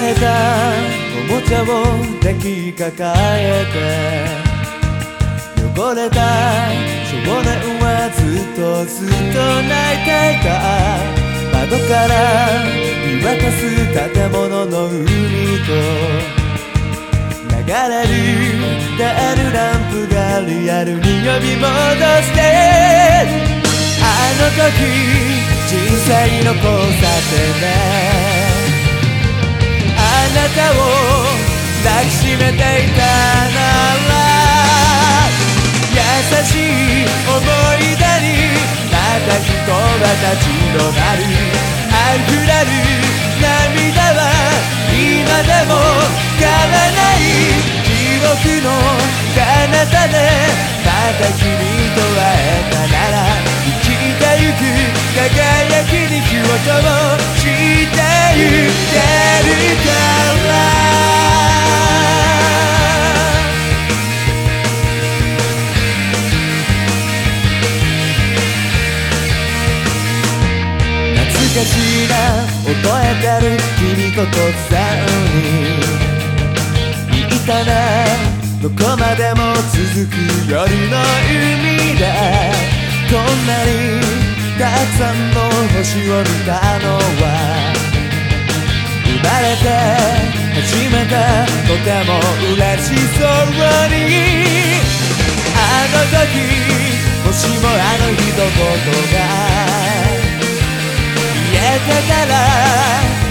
れたおもちゃを抱きかかえて。汚れた少年はずっとずっと泣いていた窓から見渡す建物の海と流れるダールランプがリアルに呼び戻して。あの時人生の交差点で。たを抱きしめていたなら優しい思い出にまた人は立ち止まる溢れる涙は今でも変わらない記憶の彼方でまた君と会えたなら生きてゆく輝きに火を灯してゆけかしな覚えてる君ととさに言ったなどこまでも続く夜の海でこんなにたくさんの星を見たのは生まれて初めてとても嬉しそうにあの時もしもあの一言がてたら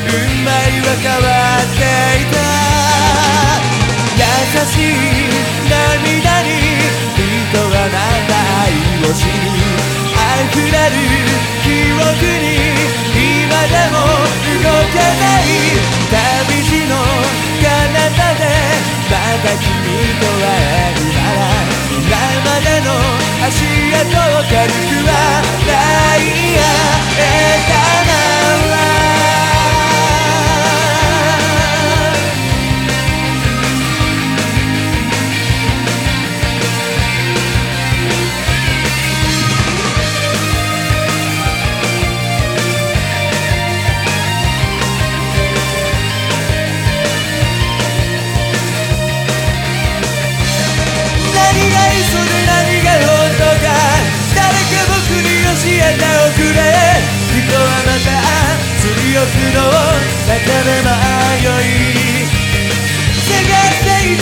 運命は変わっていた。優しい涙に人はまた愛を知り溢れる記憶に今でも動けない。旅路の彼方で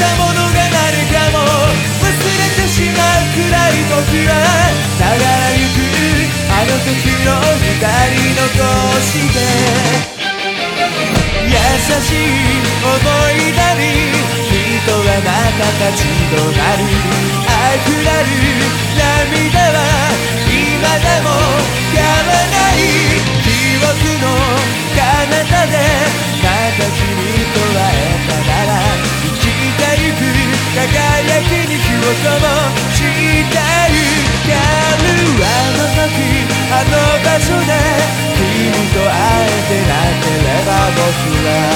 たものが何かも。忘れてしまうくらい僕は流れゆくあの時の二人残して優しい思い出に人はまた立ち止まる。の